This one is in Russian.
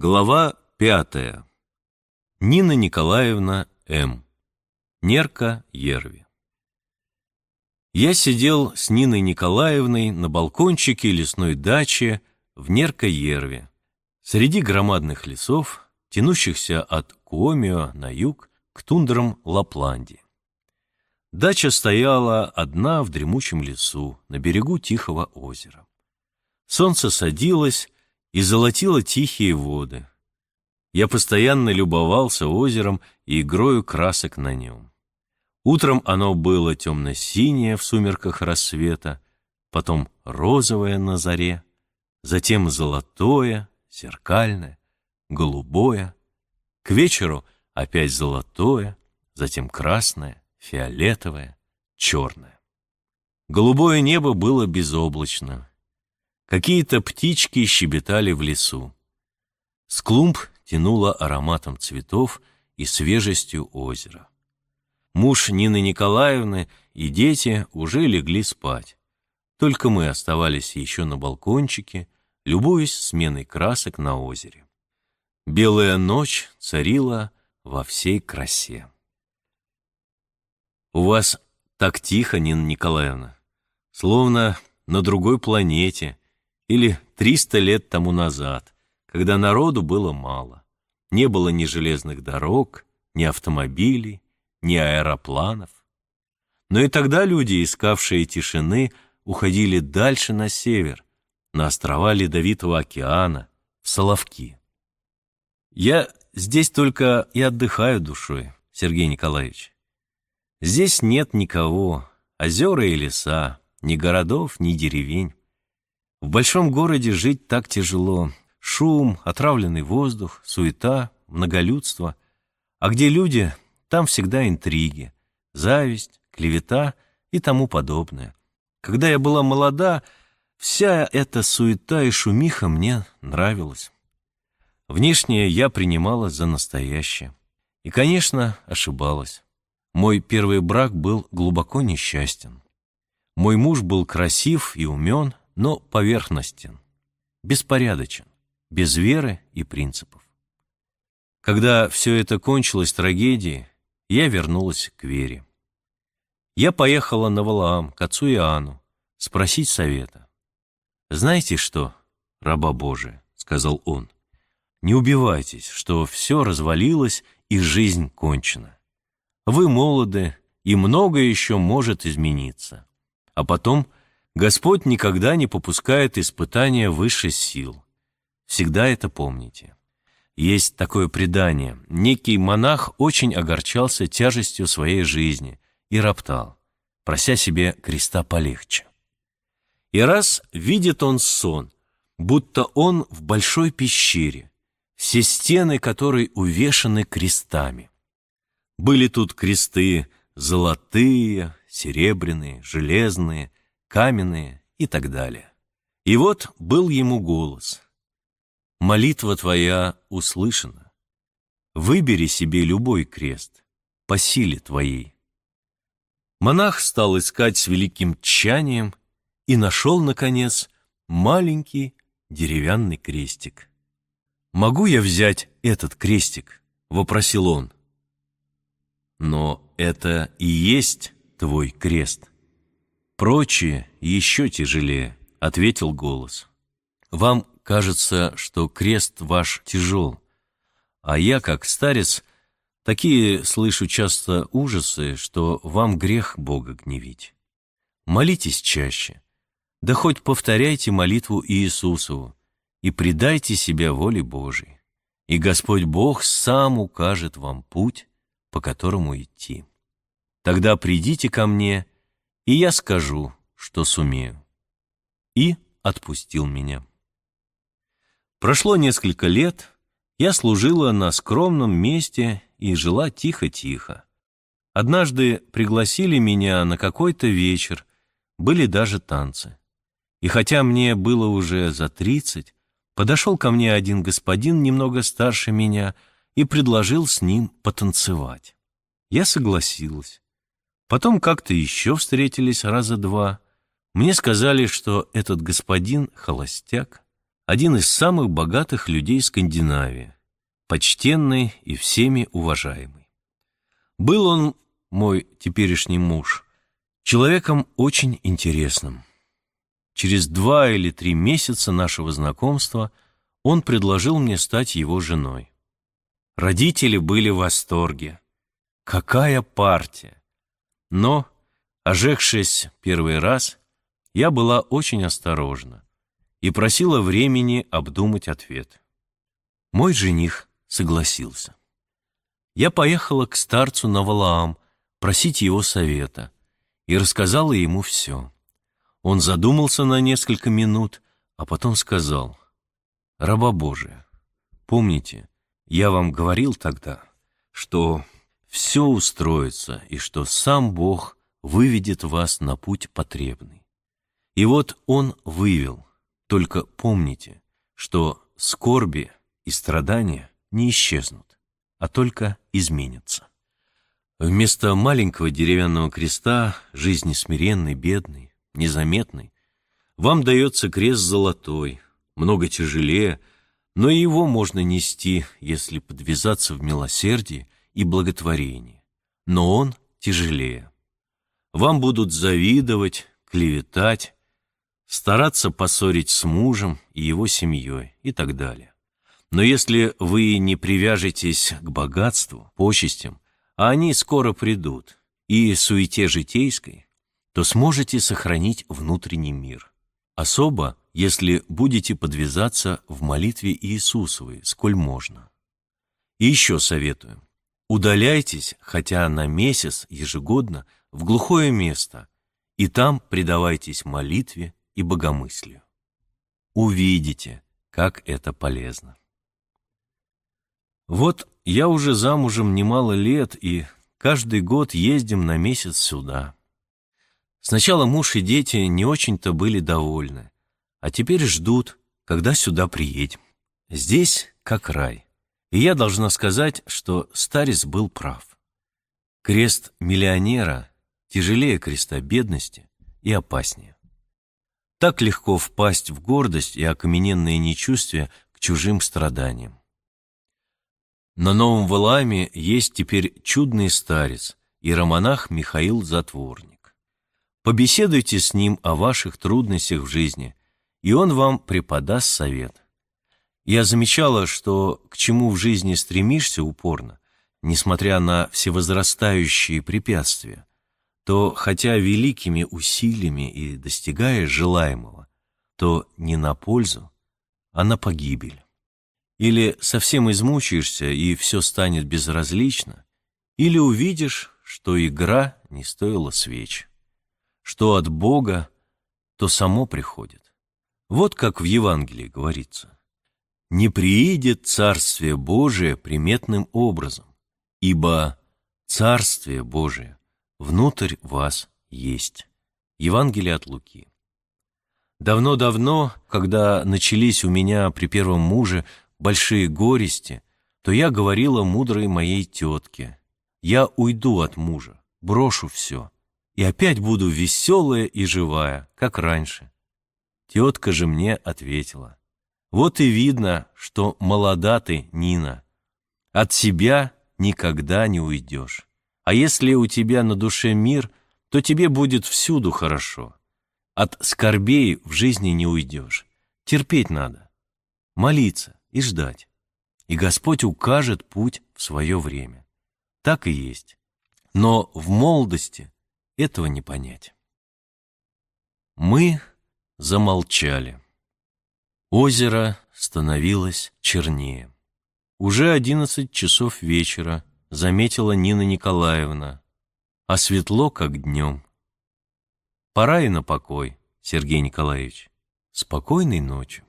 Глава пятая. Нина Николаевна М. Нерка Ерви. Я сидел с Ниной Николаевной на балкончике лесной дачи в Нерка-Ерве, среди громадных лесов, тянущихся от Куомио на юг к тундрам Лапландии. Дача стояла одна в дремучем лесу, на берегу Тихого озера. Солнце садилось, и золотило тихие воды. Я постоянно любовался озером и игрою красок на нем. Утром оно было темно-синее в сумерках рассвета, потом розовое на заре, затем золотое, зеркальное, голубое, к вечеру опять золотое, затем красное, фиолетовое, черное. Голубое небо было безоблачно, Какие-то птички щебетали в лесу. С клумб тянуло ароматом цветов и свежестью озера. Муж Нины Николаевны и дети уже легли спать. Только мы оставались еще на балкончике, любуясь сменой красок на озере. Белая ночь царила во всей красе. «У вас так тихо, Нина Николаевна, словно на другой планете», или 300 лет тому назад, когда народу было мало. Не было ни железных дорог, ни автомобилей, ни аэропланов. Но и тогда люди, искавшие тишины, уходили дальше на север, на острова Ледовитого океана, в Соловки. Я здесь только и отдыхаю душой, Сергей Николаевич. Здесь нет никого, озера и леса, ни городов, ни деревень. В большом городе жить так тяжело. Шум, отравленный воздух, суета, многолюдство. А где люди, там всегда интриги, зависть, клевета и тому подобное. Когда я была молода, вся эта суета и шумиха мне нравилась. Внешнее я принимала за настоящее. И, конечно, ошибалась. Мой первый брак был глубоко несчастен. Мой муж был красив и умен, но поверхностен, беспорядочен, без веры и принципов. Когда все это кончилось трагедией, я вернулась к вере. Я поехала на Валаам, к отцу Иоанну, спросить совета. «Знаете что, раба Божия?» — сказал он. «Не убивайтесь, что все развалилось и жизнь кончена. Вы молоды, и многое еще может измениться. А потом Господь никогда не попускает испытания выше сил. Всегда это помните. Есть такое предание. Некий монах очень огорчался тяжестью своей жизни и роптал, прося себе креста полегче. И раз видит он сон, будто он в большой пещере, все стены которой увешаны крестами. Были тут кресты золотые, серебряные, железные, каменные и так далее. И вот был ему голос. «Молитва твоя услышана. Выбери себе любой крест по силе твоей». Монах стал искать с великим тчанием и нашел, наконец, маленький деревянный крестик. «Могу я взять этот крестик?» — вопросил он. «Но это и есть твой крест», «Прочие еще тяжелее», — ответил голос. «Вам кажется, что крест ваш тяжел, а я, как старец, такие слышу часто ужасы, что вам грех Бога гневить. Молитесь чаще, да хоть повторяйте молитву Иисусову и предайте себя воле Божией, и Господь Бог сам укажет вам путь, по которому идти. Тогда придите ко мне — и я скажу, что сумею». И отпустил меня. Прошло несколько лет, я служила на скромном месте и жила тихо-тихо. Однажды пригласили меня на какой-то вечер, были даже танцы. И хотя мне было уже за тридцать, подошел ко мне один господин немного старше меня и предложил с ним потанцевать. Я согласилась. Потом как-то еще встретились раза два. Мне сказали, что этот господин — холостяк, один из самых богатых людей Скандинавии, почтенный и всеми уважаемый. Был он, мой теперешний муж, человеком очень интересным. Через два или три месяца нашего знакомства он предложил мне стать его женой. Родители были в восторге. Какая партия! Но, ожегшись первый раз, я была очень осторожна и просила времени обдумать ответ. Мой жених согласился. Я поехала к старцу на Валаам просить его совета и рассказала ему все. Он задумался на несколько минут, а потом сказал, «Раба Божия, помните, я вам говорил тогда, что все устроится и что сам Бог выведет вас на путь потребный. И вот Он вывел, только помните, что скорби и страдания не исчезнут, а только изменятся. Вместо маленького деревянного креста, жизни смиренной, бедной, незаметной, вам дается крест золотой, много тяжелее, но его можно нести, если подвязаться в милосердии и благотворении. Но он тяжелее. Вам будут завидовать, клеветать, стараться поссорить с мужем и его семьей и так далее. Но если вы не привяжетесь к богатству, почестям, а они скоро придут, и суете житейской, то сможете сохранить внутренний мир. Особо, если будете подвязаться в молитве Иисусовой, сколь можно. И еще советую. Удаляйтесь хотя на месяц ежегодно в глухое место, и там предавайтесь молитве и богомыслию. Увидите, как это полезно. Вот я уже замужем немало лет, и каждый год ездим на месяц сюда. Сначала муж и дети не очень-то были довольны, а теперь ждут, когда сюда приедем. Здесь как рай. И я должна сказать, что старец был прав. Крест миллионера тяжелее креста бедности и опаснее. Так легко впасть в гордость и окамененное нечувствие к чужим страданиям. На Новом Валааме есть теперь чудный старец, иеромонах Михаил Затворник. Побеседуйте с ним о ваших трудностях в жизни, и он вам преподаст совет – я замечала, что к чему в жизни стремишься упорно, несмотря на всевозрастающие препятствия, то хотя великими усилиями и достигаешь желаемого, то не на пользу, а на погибель. Или совсем измучаешься, и все станет безразлично, или увидишь, что игра не стоила свеч, что от Бога, то само приходит. Вот как в Евангелии говорится не приидет Царствие Божие приметным образом, ибо Царствие Божие внутрь вас есть. Евангелие от Луки. Давно-давно, когда начались у меня при первом муже большие горести, то я говорила мудрой моей тетке, я уйду от мужа, брошу все, и опять буду веселая и живая, как раньше. Тетка же мне ответила, вот и видно, что молода ты, Нина. От себя никогда не уйдешь. А если у тебя на душе мир, то тебе будет всюду хорошо. От скорбей в жизни не уйдешь. Терпеть надо, молиться и ждать. И Господь укажет путь в свое время. Так и есть. Но в молодости этого не понять. Мы замолчали. Озеро становилось чернее. Уже одиннадцать часов вечера, заметила Нина Николаевна, а светло, как днем. Пора и на покой, Сергей Николаевич. Спокойной ночи.